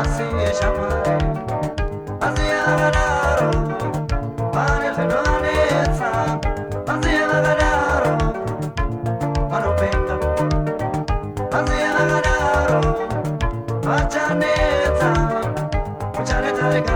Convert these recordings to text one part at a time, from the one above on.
Muchas gracias,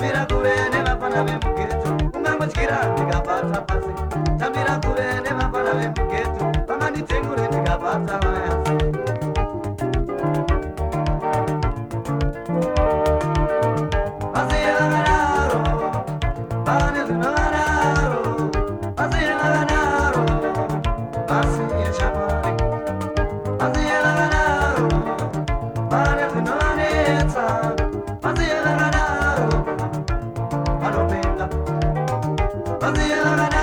tambira kure nevafana vemugeto ungangotyira ndikabata pasi. Tambira kure nevafana vemugeto vanganditengure ndikabata vayasi. Thank you. Of the eleven